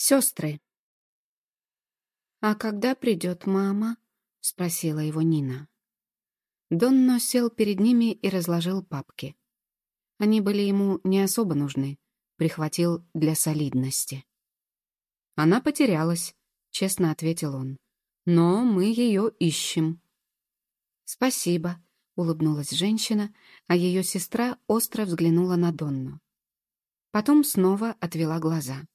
Сестры. «А когда придет мама?» — спросила его Нина. Донно сел перед ними и разложил папки. Они были ему не особо нужны, прихватил для солидности. «Она потерялась», — честно ответил он. «Но мы ее ищем». «Спасибо», — улыбнулась женщина, а ее сестра остро взглянула на Донну. Потом снова отвела глаза.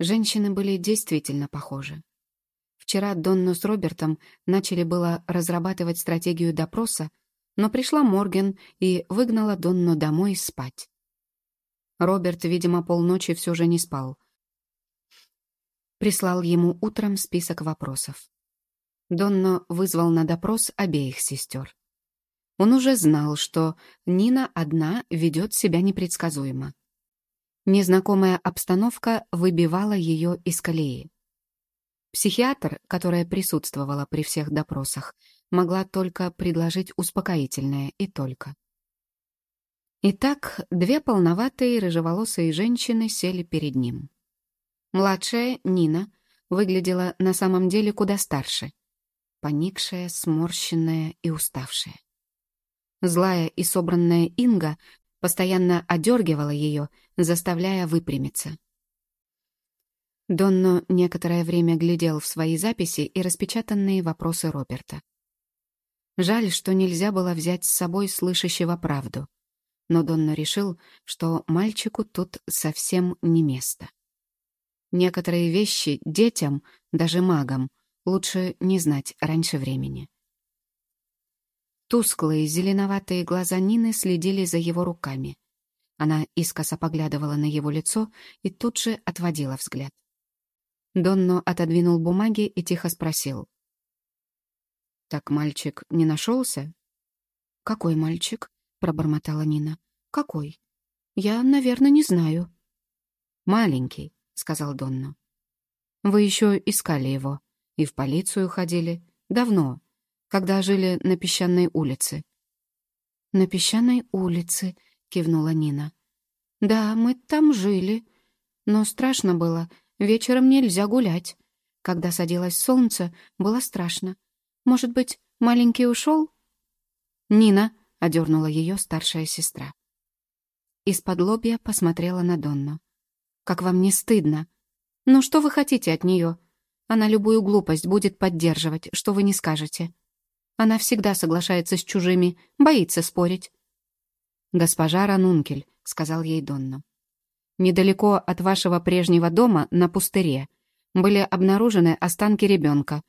Женщины были действительно похожи. Вчера Донну с Робертом начали было разрабатывать стратегию допроса, но пришла Морген и выгнала Донну домой спать. Роберт, видимо, полночи все же не спал. Прислал ему утром список вопросов. Донно вызвал на допрос обеих сестер. Он уже знал, что Нина одна ведет себя непредсказуемо. Незнакомая обстановка выбивала ее из колеи. Психиатр, которая присутствовала при всех допросах, могла только предложить успокоительное и только. Итак, две полноватые рыжеволосые женщины сели перед ним. Младшая, Нина, выглядела на самом деле куда старше. Поникшая, сморщенная и уставшая. Злая и собранная Инга постоянно одергивала ее, заставляя выпрямиться. Донно некоторое время глядел в свои записи и распечатанные вопросы Роберта. Жаль, что нельзя было взять с собой слышащего правду. Но Донно решил, что мальчику тут совсем не место. Некоторые вещи детям, даже магам, лучше не знать раньше времени. Тусклые зеленоватые глаза Нины следили за его руками. Она искоса поглядывала на его лицо и тут же отводила взгляд. Донно отодвинул бумаги и тихо спросил. «Так мальчик не нашелся?» «Какой мальчик?» — пробормотала Нина. «Какой? Я, наверное, не знаю». «Маленький», — сказал Донно. «Вы еще искали его и в полицию ходили. Давно, когда жили на песчаной улице». «На песчаной улице», — кивнула Нина. «Да, мы там жили. Но страшно было. Вечером нельзя гулять. Когда садилось солнце, было страшно. Может быть, маленький ушел?» «Нина», — одернула ее старшая сестра. Из-под лобья посмотрела на Донну. «Как вам не стыдно? Ну что вы хотите от нее? Она любую глупость будет поддерживать, что вы не скажете. Она всегда соглашается с чужими, боится спорить. «Госпожа Ранункель», — сказал ей Донну. «Недалеко от вашего прежнего дома, на пустыре, были обнаружены останки ребенка.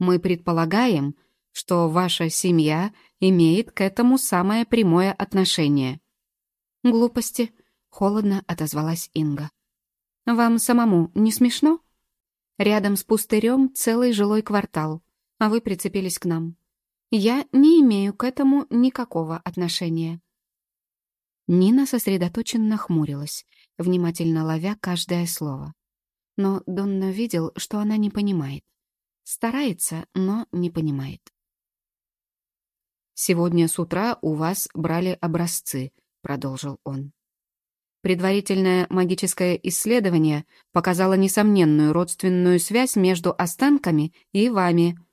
Мы предполагаем, что ваша семья имеет к этому самое прямое отношение». «Глупости», — холодно отозвалась Инга. «Вам самому не смешно? Рядом с пустырем целый жилой квартал, а вы прицепились к нам. Я не имею к этому никакого отношения». Нина сосредоточенно хмурилась, внимательно ловя каждое слово. Но Донна видел, что она не понимает. Старается, но не понимает. «Сегодня с утра у вас брали образцы», — продолжил он. Предварительное магическое исследование показало несомненную родственную связь между останками и вами —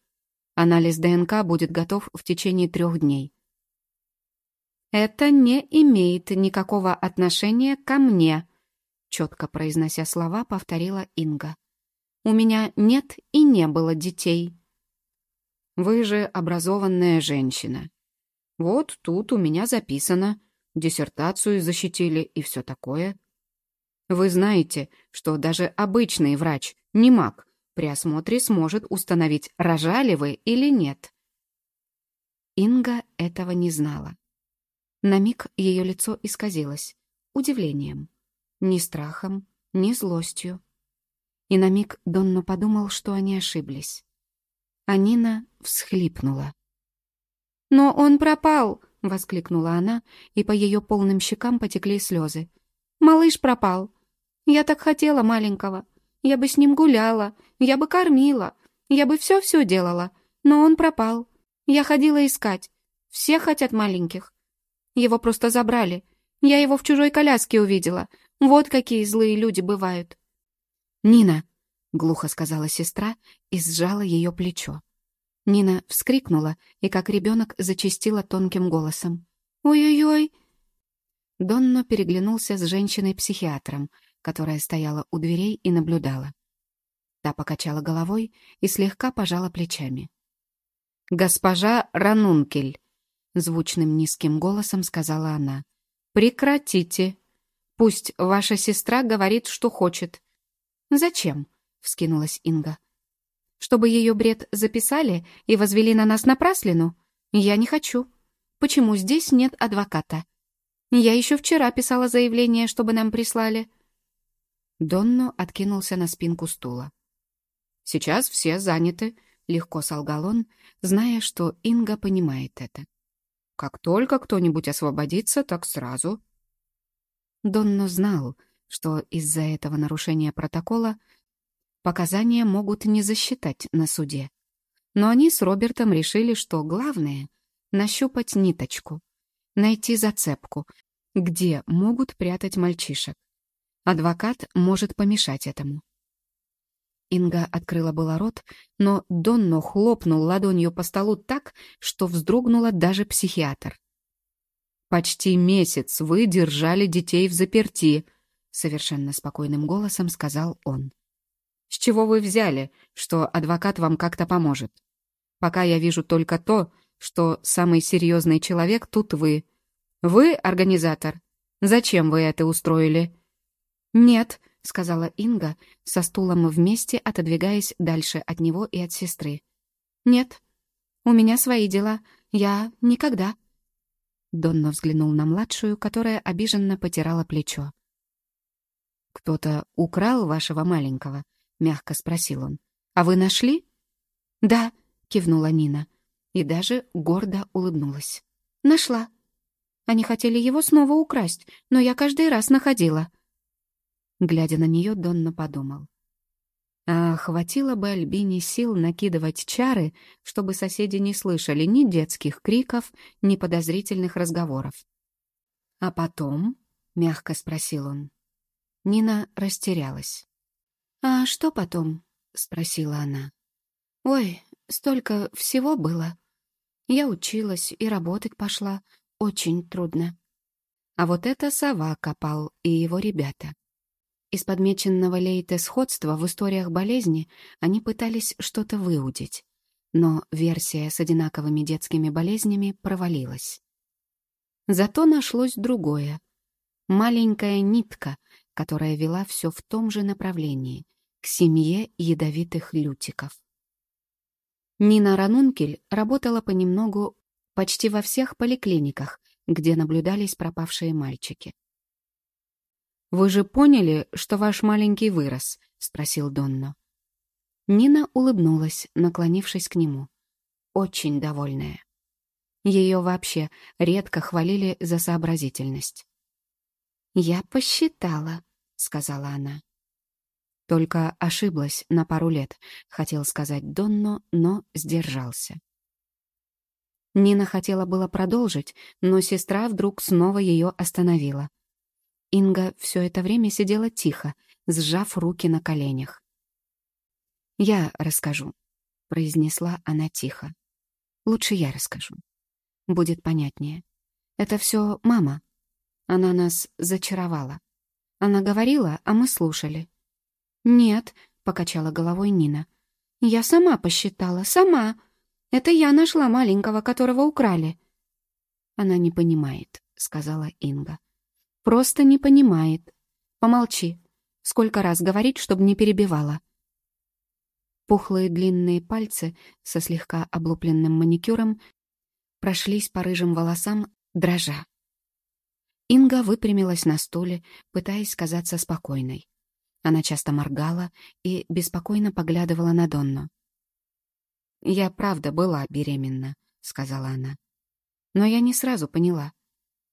Анализ ДНК будет готов в течение трех дней. «Это не имеет никакого отношения ко мне», четко произнося слова, повторила Инга. «У меня нет и не было детей». «Вы же образованная женщина. Вот тут у меня записано, диссертацию защитили и все такое. Вы знаете, что даже обычный врач, не маг, при осмотре сможет установить, рожали вы или нет. Инга этого не знала. На миг ее лицо исказилось. Удивлением. Ни страхом, ни злостью. И на миг Донно подумал, что они ошиблись. А Нина всхлипнула. «Но он пропал!» — воскликнула она, и по ее полным щекам потекли слезы. «Малыш пропал! Я так хотела маленького! Я бы с ним гуляла, я бы кормила, я бы все-все делала, но он пропал. Я ходила искать. Все хотят маленьких. Его просто забрали. Я его в чужой коляске увидела. Вот какие злые люди бывают. «Нина!» — глухо сказала сестра и сжала ее плечо. Нина вскрикнула и, как ребенок, зачастила тонким голосом. «Ой-ой-ой!» Донно переглянулся с женщиной-психиатром, которая стояла у дверей и наблюдала. Та покачала головой и слегка пожала плечами. «Госпожа Ранункель!» — звучным низким голосом сказала она. «Прекратите! Пусть ваша сестра говорит, что хочет». «Зачем?» — вскинулась Инга. «Чтобы ее бред записали и возвели на нас напраслину? Я не хочу. Почему здесь нет адвоката? Я еще вчера писала заявление, чтобы нам прислали». Донно откинулся на спинку стула. «Сейчас все заняты», — легко солгал он, зная, что Инга понимает это. «Как только кто-нибудь освободится, так сразу». Донно знал, что из-за этого нарушения протокола показания могут не засчитать на суде. Но они с Робертом решили, что главное — нащупать ниточку, найти зацепку, где могут прятать мальчишек. Адвокат может помешать этому. Инга открыла было рот, но Донно хлопнул ладонью по столу так, что вздрогнула даже психиатр. «Почти месяц вы держали детей в заперти», — совершенно спокойным голосом сказал он. «С чего вы взяли, что адвокат вам как-то поможет? Пока я вижу только то, что самый серьезный человек тут вы. Вы организатор. Зачем вы это устроили?» «Нет», — сказала Инга, со стулом вместе отодвигаясь дальше от него и от сестры. «Нет, у меня свои дела. Я никогда». Донно взглянул на младшую, которая обиженно потирала плечо. «Кто-то украл вашего маленького?» — мягко спросил он. «А вы нашли?» «Да», — кивнула Нина, и даже гордо улыбнулась. «Нашла. Они хотели его снова украсть, но я каждый раз находила». Глядя на нее, Донна подумал. А хватило бы Альбине сил накидывать чары, чтобы соседи не слышали ни детских криков, ни подозрительных разговоров. «А потом?» — мягко спросил он. Нина растерялась. «А что потом?» — спросила она. «Ой, столько всего было. Я училась и работать пошла. Очень трудно. А вот это сова копал и его ребята. Из подмеченного Лейте сходства в историях болезни они пытались что-то выудить, но версия с одинаковыми детскими болезнями провалилась. Зато нашлось другое. Маленькая нитка, которая вела все в том же направлении, к семье ядовитых лютиков. Нина Ранункель работала понемногу почти во всех поликлиниках, где наблюдались пропавшие мальчики. «Вы же поняли, что ваш маленький вырос?» — спросил Донно. Нина улыбнулась, наклонившись к нему. Очень довольная. Ее вообще редко хвалили за сообразительность. «Я посчитала», — сказала она. Только ошиблась на пару лет, хотел сказать Донно, но сдержался. Нина хотела было продолжить, но сестра вдруг снова ее остановила. Инга все это время сидела тихо, сжав руки на коленях. «Я расскажу», — произнесла она тихо. «Лучше я расскажу. Будет понятнее. Это все мама. Она нас зачаровала. Она говорила, а мы слушали». «Нет», — покачала головой Нина. «Я сама посчитала, сама. Это я нашла маленького, которого украли». «Она не понимает», — сказала Инга. Просто не понимает. Помолчи. Сколько раз говорить, чтобы не перебивала. Пухлые длинные пальцы со слегка облупленным маникюром прошлись по рыжим волосам, дрожа. Инга выпрямилась на стуле, пытаясь казаться спокойной. Она часто моргала и беспокойно поглядывала на Донну. «Я правда была беременна», — сказала она. «Но я не сразу поняла.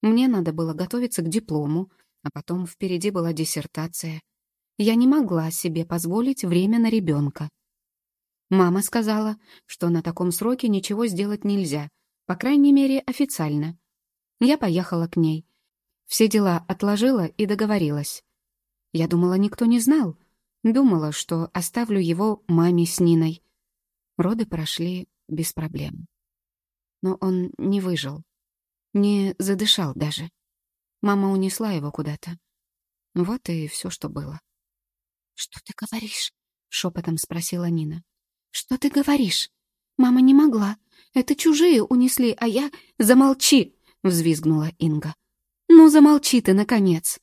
Мне надо было готовиться к диплому, а потом впереди была диссертация. Я не могла себе позволить время на ребенка. Мама сказала, что на таком сроке ничего сделать нельзя, по крайней мере, официально. Я поехала к ней. Все дела отложила и договорилась. Я думала, никто не знал. Думала, что оставлю его маме с Ниной. Роды прошли без проблем. Но он не выжил. Не задышал даже. Мама унесла его куда-то. Вот и все, что было. «Что ты говоришь?» — шепотом спросила Нина. «Что ты говоришь? Мама не могла. Это чужие унесли, а я... Замолчи!» — взвизгнула Инга. «Ну, замолчи ты, наконец!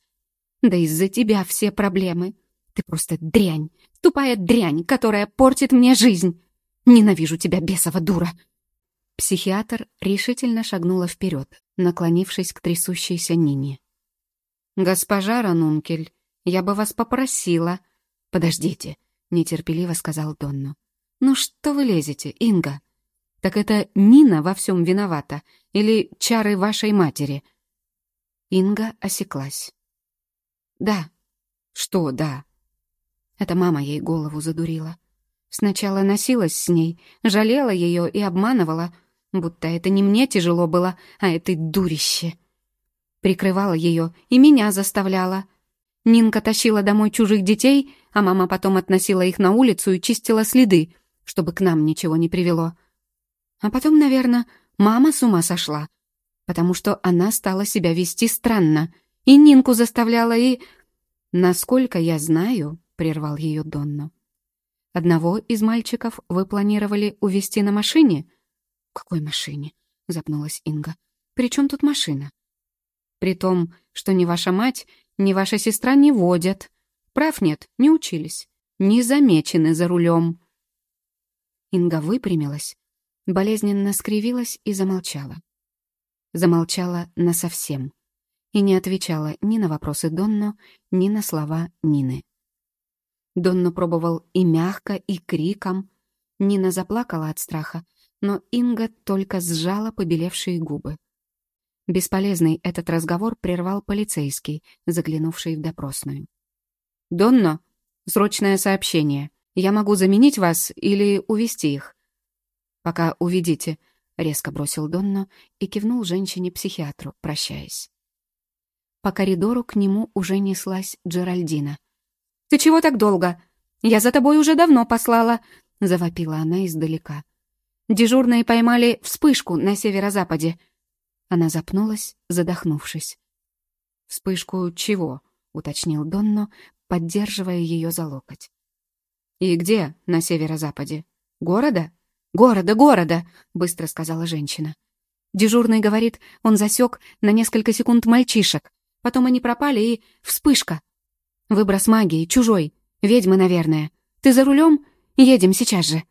Да из-за тебя все проблемы. Ты просто дрянь, тупая дрянь, которая портит мне жизнь. Ненавижу тебя, бесова дура!» Психиатр решительно шагнула вперед, наклонившись к трясущейся Нине. «Госпожа Ранункель, я бы вас попросила...» «Подождите», — нетерпеливо сказал Донну. «Ну что вы лезете, Инга? Так это Нина во всем виновата или чары вашей матери?» Инга осеклась. «Да». «Что «да»?» Это мама ей голову задурила. Сначала носилась с ней, жалела ее и обманывала, будто это не мне тяжело было, а этой дурище. Прикрывала ее и меня заставляла. Нинка тащила домой чужих детей, а мама потом относила их на улицу и чистила следы, чтобы к нам ничего не привело. А потом, наверное, мама с ума сошла, потому что она стала себя вести странно, и Нинку заставляла, и... «Насколько я знаю», — прервал ее Донно, «одного из мальчиков вы планировали увезти на машине?» «Какой машине?» — запнулась Инга. «При чем тут машина?» «При том, что ни ваша мать, ни ваша сестра не водят. Прав нет, не учились. Не замечены за рулем». Инга выпрямилась, болезненно скривилась и замолчала. Замолчала насовсем и не отвечала ни на вопросы Донно, ни на слова Нины. Донно пробовал и мягко, и криком. Нина заплакала от страха, но Инга только сжала побелевшие губы. Бесполезный этот разговор прервал полицейский, заглянувший в допросную. «Донно, срочное сообщение. Я могу заменить вас или увести их?» «Пока уведите», — резко бросил Донно и кивнул женщине-психиатру, прощаясь. По коридору к нему уже неслась Джеральдина. «Ты чего так долго? Я за тобой уже давно послала», — завопила она издалека. Дежурные поймали вспышку на северо-западе. Она запнулась, задохнувшись. «Вспышку чего?» — уточнил Донно, поддерживая ее за локоть. «И где на северо-западе? Города?» «Города, города!» — быстро сказала женщина. Дежурный говорит, он засек на несколько секунд мальчишек. Потом они пропали и... Вспышка! Выброс магии, чужой. Ведьмы, наверное. Ты за рулем? Едем сейчас же.